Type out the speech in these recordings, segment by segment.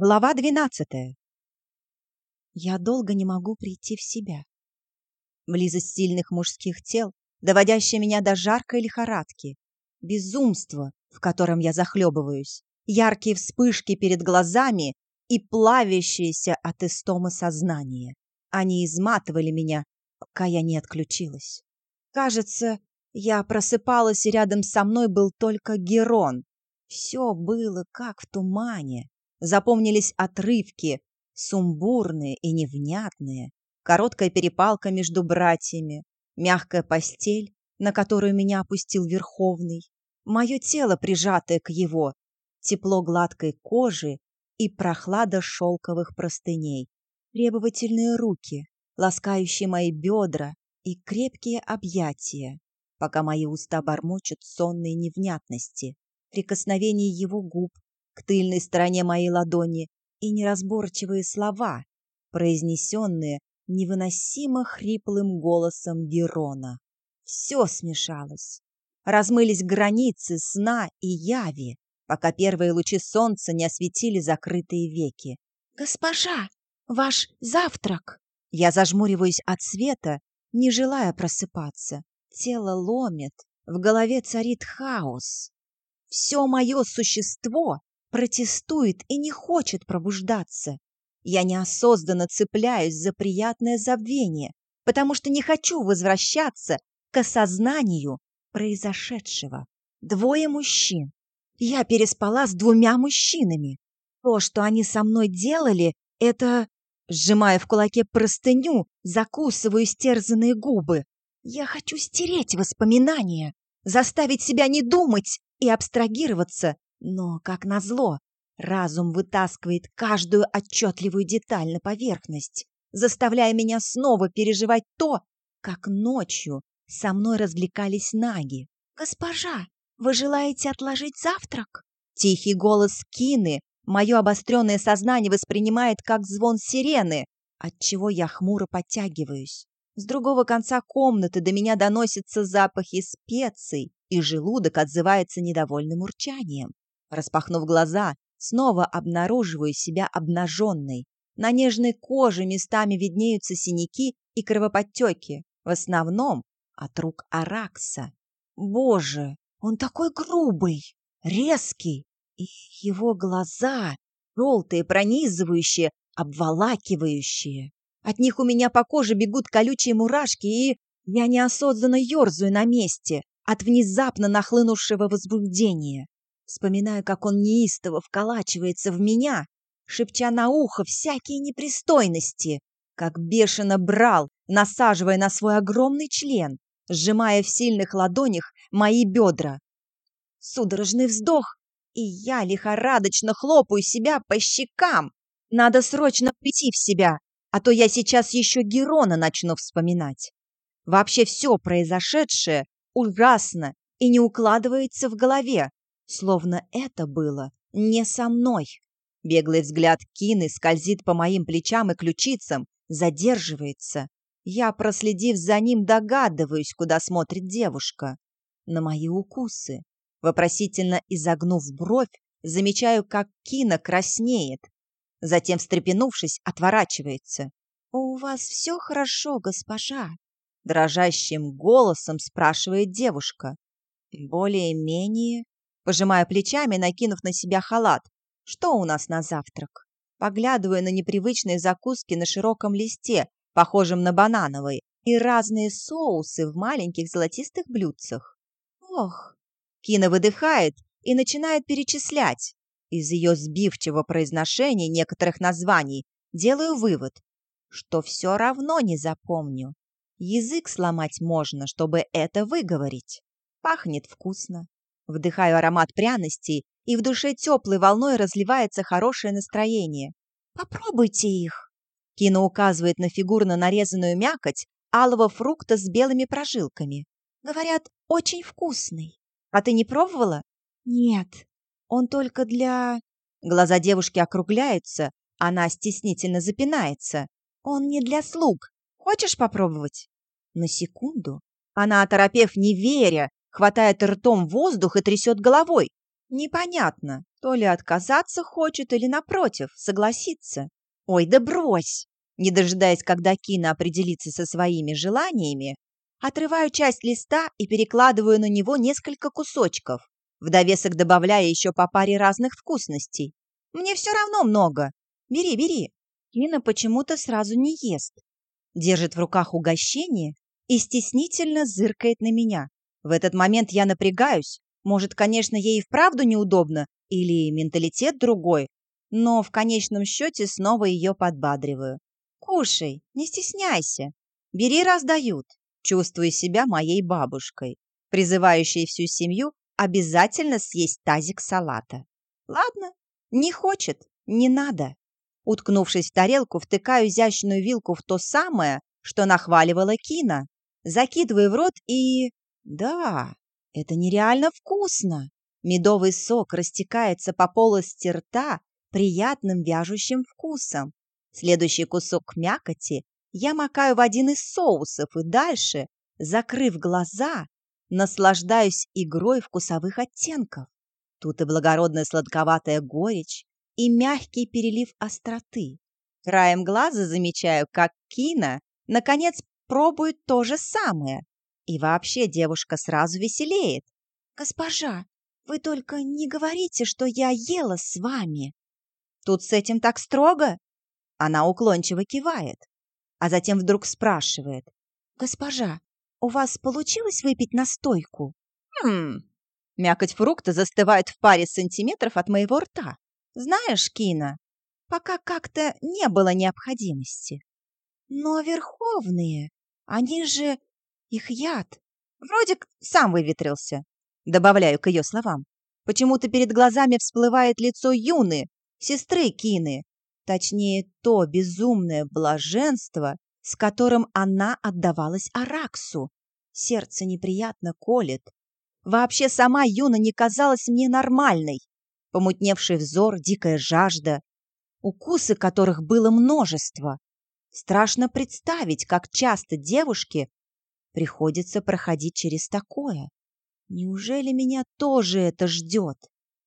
Глава двенадцатая. Я долго не могу прийти в себя. Близость сильных мужских тел, доводящая меня до жаркой лихорадки. Безумство, в котором я захлебываюсь. Яркие вспышки перед глазами и плавящееся от истомы сознание. Они изматывали меня, пока я не отключилась. Кажется, я просыпалась, и рядом со мной был только Герон. Все было как в тумане. Запомнились отрывки, сумбурные и невнятные, короткая перепалка между братьями, мягкая постель, на которую меня опустил Верховный, мое тело, прижатое к его, тепло гладкой кожи и прохлада шелковых простыней, требовательные руки, ласкающие мои бедра и крепкие объятия, пока мои уста бормочут сонные невнятности, прикосновение его губ к тыльной стороне моей ладони и неразборчивые слова, произнесенные невыносимо хриплым голосом Герона. Все смешалось. Размылись границы сна и яви, пока первые лучи солнца не осветили закрытые веки. «Госпожа, ваш завтрак!» Я зажмуриваюсь от света, не желая просыпаться. Тело ломит, в голове царит хаос. Все мое существо протестует и не хочет пробуждаться. Я неосознанно цепляюсь за приятное забвение, потому что не хочу возвращаться к осознанию произошедшего. Двое мужчин. Я переспала с двумя мужчинами. То, что они со мной делали, это... Сжимая в кулаке простыню, закусываю стерзанные губы. Я хочу стереть воспоминания, заставить себя не думать и абстрагироваться но, как назло, разум вытаскивает каждую отчетливую деталь на поверхность, заставляя меня снова переживать то, как ночью со мной развлекались наги. «Госпожа, вы желаете отложить завтрак?» Тихий голос Кины мое обостренное сознание воспринимает как звон сирены, отчего я хмуро подтягиваюсь. С другого конца комнаты до меня доносятся запахи специй, и желудок отзывается недовольным урчанием. Распахнув глаза, снова обнаруживаю себя обнаженной. На нежной коже местами виднеются синяки и кровоподтеки, в основном от рук Аракса. Боже, он такой грубый, резкий, и его глаза желтые, пронизывающие, обволакивающие. От них у меня по коже бегут колючие мурашки, и я неосознанно ерзаю на месте от внезапно нахлынувшего возбуждения. Вспоминаю, как он неистово вколачивается в меня, шепча на ухо всякие непристойности, как бешено брал, насаживая на свой огромный член, сжимая в сильных ладонях мои бедра. Судорожный вздох, и я лихорадочно хлопаю себя по щекам. Надо срочно прийти в себя, а то я сейчас еще Герона начну вспоминать. Вообще все произошедшее ужасно и не укладывается в голове словно это было не со мной. Беглый взгляд Кины скользит по моим плечам и ключицам, задерживается. Я, проследив за ним, догадываюсь, куда смотрит девушка. На мои укусы. Вопросительно изогнув бровь, замечаю, как Кина краснеет. Затем, встрепенувшись, отворачивается. «У вас все хорошо, госпожа?» Дрожащим голосом спрашивает девушка. «Более-менее», Пожимая плечами, накинув на себя халат. Что у нас на завтрак? Поглядываю на непривычные закуски на широком листе, похожем на банановый, и разные соусы в маленьких золотистых блюдцах. Ох! Кина выдыхает и начинает перечислять. Из ее сбивчивого произношения некоторых названий делаю вывод, что все равно не запомню. Язык сломать можно, чтобы это выговорить. Пахнет вкусно. Вдыхаю аромат пряностей, и в душе теплой волной разливается хорошее настроение. «Попробуйте их!» Кина указывает на фигурно нарезанную мякоть алого фрукта с белыми прожилками. «Говорят, очень вкусный. А ты не пробовала?» «Нет, он только для...» Глаза девушки округляются, она стеснительно запинается. «Он не для слуг. Хочешь попробовать?» На секунду она, оторопев, не веря, хватает ртом воздух и трясет головой. Непонятно, То ли отказаться хочет, или, напротив, согласиться. Ой, да брось! Не дожидаясь, когда Кина определится со своими желаниями, отрываю часть листа и перекладываю на него несколько кусочков, в довесок добавляя еще по паре разных вкусностей. Мне все равно много. Бери, бери. Кина почему-то сразу не ест. Держит в руках угощение и стеснительно зыркает на меня. В этот момент я напрягаюсь. Может, конечно, ей и вправду неудобно, или менталитет другой, но в конечном счете снова ее подбадриваю. «Кушай, не стесняйся. Бери, раздают». Чувствую себя моей бабушкой, призывающей всю семью обязательно съесть тазик салата. Ладно, не хочет, не надо. Уткнувшись в тарелку, втыкаю изящную вилку в то самое, что нахваливала Кина. Закидываю в рот и... Да, это нереально вкусно. Медовый сок растекается по полости рта приятным вяжущим вкусом. Следующий кусок мякоти я макаю в один из соусов и дальше, закрыв глаза, наслаждаюсь игрой вкусовых оттенков. Тут и благородная сладковатая горечь, и мягкий перелив остроты. Краем глаза замечаю, как Кина, наконец, пробует то же самое. И вообще девушка сразу веселеет. «Госпожа, вы только не говорите, что я ела с вами!» Тут с этим так строго? Она уклончиво кивает, а затем вдруг спрашивает. «Госпожа, у вас получилось выпить настойку?» «Хм...» Мякоть фрукта застывает в паре сантиметров от моего рта. «Знаешь, Кина, пока как-то не было необходимости. Но верховные, они же... их яд. Вроде сам выветрился». Добавляю к ее словам. Почему-то перед глазами всплывает лицо Юны, сестры Кины, точнее, то безумное блаженство, с которым она отдавалась Араксу. Сердце неприятно колет. Вообще сама Юна не казалась мне нормальной. Помутневший взор, дикая жажда, укусы которых было множество. Страшно представить, как часто девушке приходится проходить через такое. Неужели меня тоже это ждет?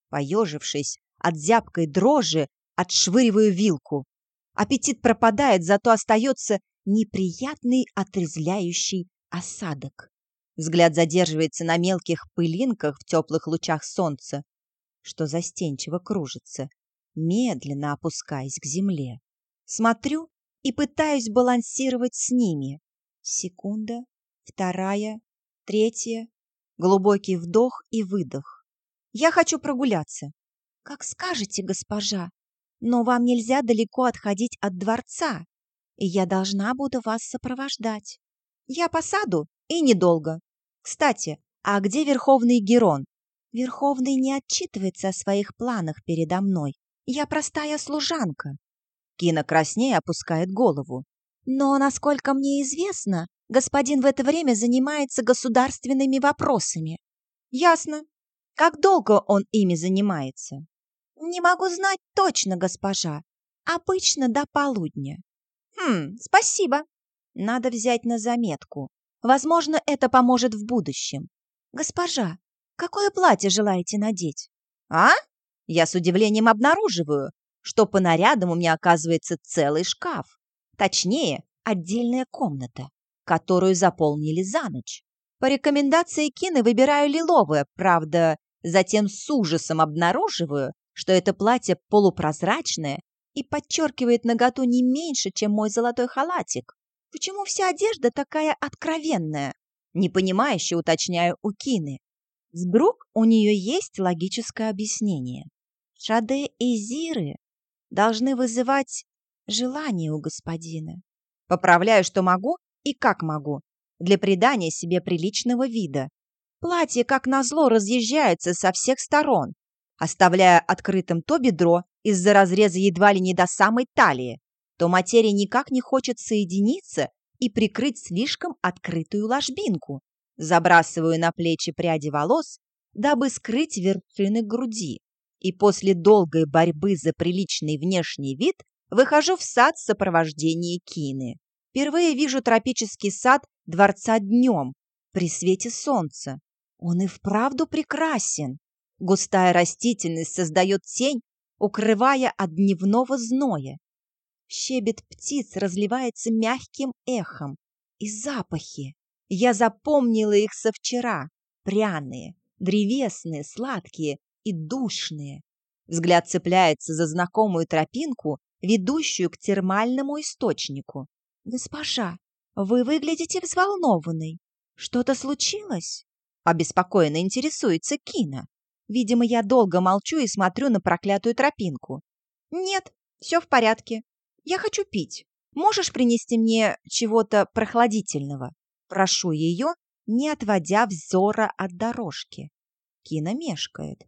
Поежившись от зябкой дрожи, отшвыриваю вилку. Аппетит пропадает, зато остается неприятный отрезляющий осадок. Взгляд задерживается на мелких пылинках в теплых лучах солнца, что застенчиво кружится, медленно опускаясь к земле. Смотрю и пытаюсь балансировать с ними. Секунда, вторая, третья. Глубокий вдох и выдох. Я хочу прогуляться. Как скажете, госпожа, но вам нельзя далеко отходить от дворца, и я должна буду вас сопровождать. Я по саду и недолго. Кстати, а где Верховный Герон? Верховный не отчитывается о своих планах передо мной. Я простая служанка. Кина краснее опускает голову. Но, насколько мне известно, господин в это время занимается государственными вопросами. Ясно. Как долго он ими занимается? Не могу знать точно, госпожа. Обычно до полудня. Хм, спасибо. Надо взять на заметку. Возможно, это поможет в будущем. Госпожа, какое платье желаете надеть? А? Я с удивлением обнаруживаю, что по нарядам у меня оказывается целый шкаф. Точнее, отдельная комната которую заполнили за ночь. По рекомендации Кины выбираю лиловое, правда, затем с ужасом обнаруживаю, что это платье полупрозрачное и подчеркивает наготу не меньше, чем мой золотой халатик. Почему вся одежда такая откровенная? Непонимающе уточняю у Кины. Вдруг у нее есть логическое объяснение. Шаде и Зиры должны вызывать желание у господина. Поправляю, что могу, и как могу, для придания себе приличного вида. Платье, как назло, разъезжается со всех сторон, оставляя открытым то бедро из-за разреза едва ли не до самой талии, то материя никак не хочет соединиться и прикрыть слишком открытую ложбинку. Забрасываю на плечи пряди волос, дабы скрыть вершины груди. И после долгой борьбы за приличный внешний вид выхожу в сад в сопровождении Кины. Впервые вижу тропический сад дворца днем, при свете солнца. Он и вправду прекрасен. Густая растительность создает тень, укрывая от дневного зноя. Щебет птиц разливается мягким эхом. И запахи. Я запомнила их со вчера. Пряные, древесные, сладкие и душные. Взгляд цепляется за знакомую тропинку, ведущую к термальному источнику. «Госпожа, вы выглядите взволнованной. Что-то случилось?» Обеспокоенно интересуется Кина. Видимо, я долго молчу и смотрю на проклятую тропинку. «Нет, все в порядке. Я хочу пить. Можешь принести мне чего-то прохладительного?» Прошу ее, не отводя взора от дорожки. Кина мешкает.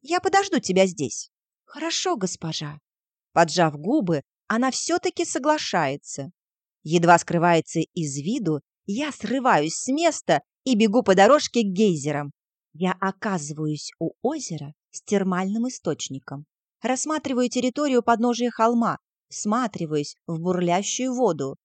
«Я подожду тебя здесь». «Хорошо, госпожа». Поджав губы, она все-таки соглашается. Едва скрывается из виду, я срываюсь с места и бегу по дорожке к гейзерам. Я оказываюсь у озера с термальным источником. Рассматриваю территорию подножия холма, всматриваюсь в бурлящую воду.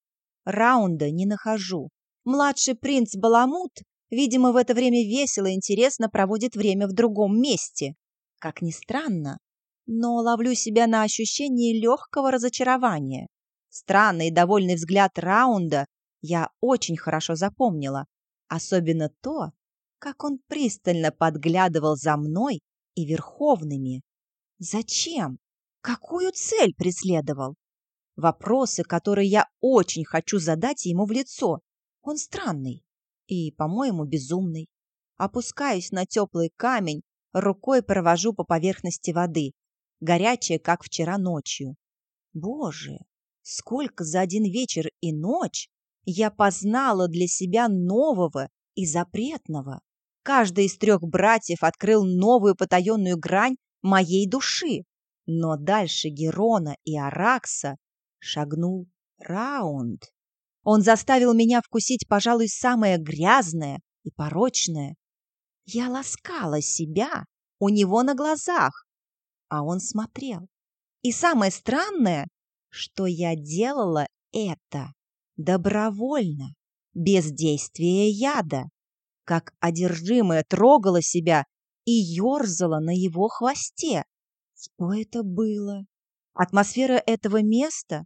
Раунда не нахожу. Младший принц Баламут, видимо, в это время весело и интересно проводит время в другом месте. Как ни странно, но ловлю себя на ощущении легкого разочарования. Странный и довольный взгляд Раунда я очень хорошо запомнила, особенно то, как он пристально подглядывал за мной и верховными. Зачем? Какую цель преследовал? Вопросы, которые я очень хочу задать ему в лицо. Он странный и, по-моему, безумный. Опускаюсь на теплый камень, рукой провожу по поверхности воды, горячая, как вчера ночью. Боже, сколько за один вечер и ночь я познала для себя нового и запретного. Каждый из трех братьев открыл новую потаенную грань моей души. Но дальше Герона и Аракса шагнул Раунд. Он заставил меня вкусить, пожалуй, самое грязное и порочное. Я ласкала себя у него на глазах, а он смотрел. И самое странное, что я делала это добровольно, без действия яда как одержимая трогала себя и ерзала на его хвосте. Что это было? Атмосфера этого места?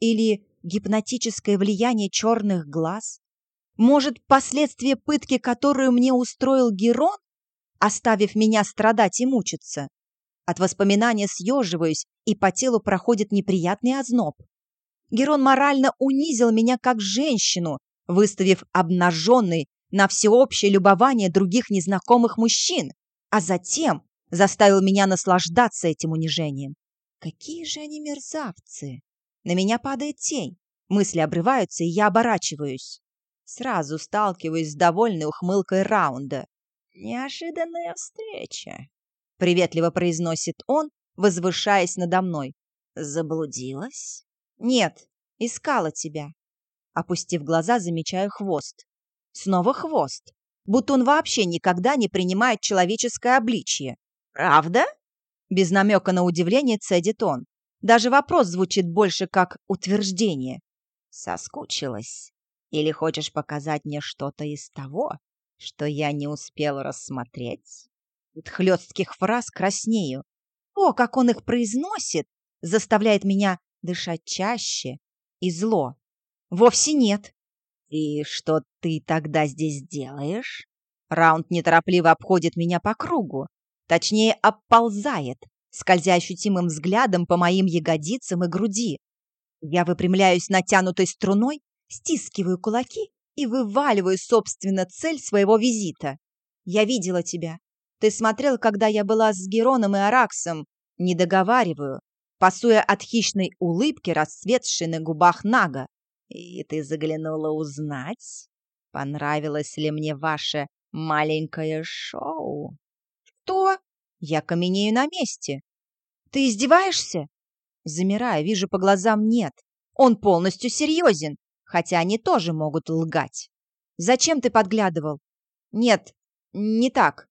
Или гипнотическое влияние черных глаз? Может, последствия пытки, которую мне устроил Герон, оставив меня страдать и мучиться? От воспоминания съеживаюсь, и по телу проходит неприятный озноб. Герон морально унизил меня как женщину, выставив обнаженной на всеобщее любование других незнакомых мужчин, а затем заставил меня наслаждаться этим унижением. Какие же они мерзавцы! На меня падает тень, мысли обрываются, и я оборачиваюсь. Сразу сталкиваюсь с довольной ухмылкой раунда. «Неожиданная встреча», — приветливо произносит он, возвышаясь надо мной. «Заблудилась?» «Нет, искала тебя». Опустив глаза, замечаю хвост. Снова хвост. Будто он вообще никогда не принимает человеческое обличье. «Правда?» Без намека на удивление цедит он. Даже вопрос звучит больше как утверждение. «Соскучилась? Или хочешь показать мне что-то из того, что я не успел рассмотреть?» От хлестких фраз краснею. О, как он их произносит, заставляет меня дышать чаще и зло. Вовсе нет. «И что ты тогда здесь делаешь?» Раунд неторопливо обходит меня по кругу, точнее, оползает, скользя ощутимым взглядом по моим ягодицам и груди. Я выпрямляюсь натянутой струной, стискиваю кулаки и вываливаю, собственно, цель своего визита. «Я видела тебя. Ты смотрел, когда я была с Героном и Араксом. Не договариваю, пасуя от хищной улыбки, расцветшей на губах Нага. И ты заглянула узнать, понравилось ли мне ваше маленькое шоу? Что? Я каменею на месте. Ты издеваешься? Замирая, вижу по глазам нет. Он полностью серьезен, хотя они тоже могут лгать. Зачем ты подглядывал? Нет, не так.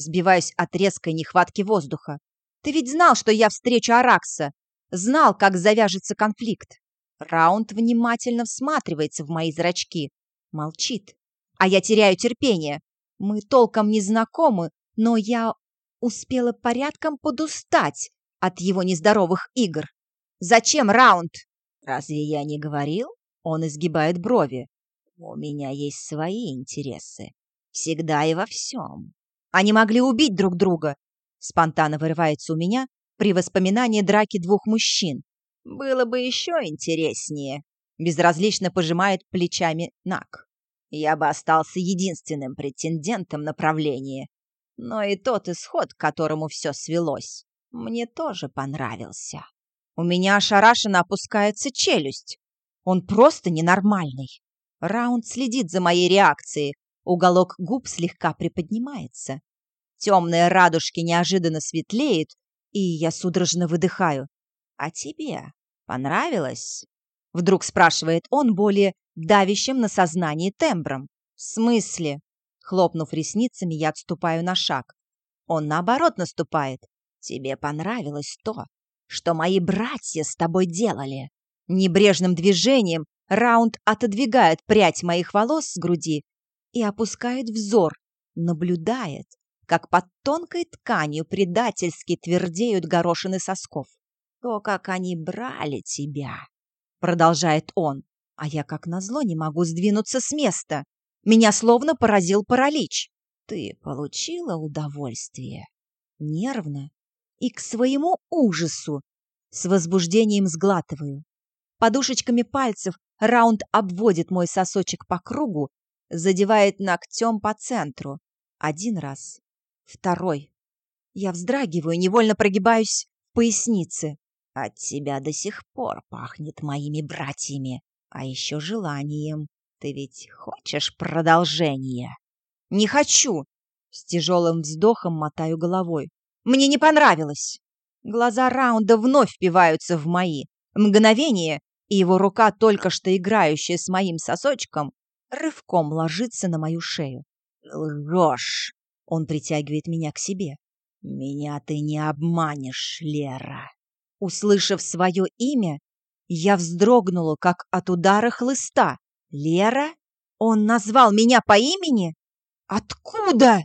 Сбиваюсь от резкой нехватки воздуха. Ты ведь знал, что я встречу Аракса. Знал, как завяжется конфликт. Раунд внимательно всматривается в мои зрачки. Молчит. А я теряю терпение. Мы толком не знакомы, но я успела порядком подустать от его нездоровых игр. «Зачем раунд?» «Разве я не говорил?» Он изгибает брови. «У меня есть свои интересы. Всегда и во всем. Они могли убить друг друга!» Спонтанно вырывается у меня при воспоминании драки двух мужчин. «Было бы еще интереснее!» Безразлично пожимает плечами Нак. «Я бы остался единственным претендентом на правление. Но и тот исход, к которому все свелось, мне тоже понравился. У меня ошарашенно опускается челюсть. Он просто ненормальный. Раунд следит за моей реакцией. Уголок губ слегка приподнимается. Темные радужки неожиданно светлеют, и я судорожно выдыхаю. «А тебе понравилось?» Вдруг спрашивает он более давящим на сознании тембром. «В смысле?» Хлопнув ресницами, я отступаю на шаг. Он, наоборот, наступает. «Тебе понравилось то, что мои братья с тобой делали?» Небрежным движением Раунд отодвигает прядь моих волос с груди и опускает взор, наблюдает, как под тонкой тканью предательски твердеют горошины сосков. «То, как они брали тебя!» — продолжает он, а я, как назло, не могу сдвинуться с места. Меня словно поразил паралич. «Ты получила удовольствие?» Нервно и к своему ужасу с возбуждением сглатываю. Подушечками пальцев раунд обводит мой сосочек по кругу, задевает ногтем по центру. Один раз. Второй. Я вздрагиваю, невольно прогибаюсь в пояснице. От тебя до сих пор пахнет моими братьями, а еще желанием. Ты ведь хочешь продолжения? Не хочу. С тяжелым вздохом мотаю головой. Мне не понравилось. Глаза Раунда вновь впиваются в мои. Мгновение, и его рука, только что играющая с моим сосочком, рывком ложится на мою шею. «Лжешь!» — он притягивает меня к себе. «Меня ты не обманешь, Лера!» Услышав свое имя, я вздрогнула, как от удара хлыста. «Лера? Он назвал меня по имени? Откуда?»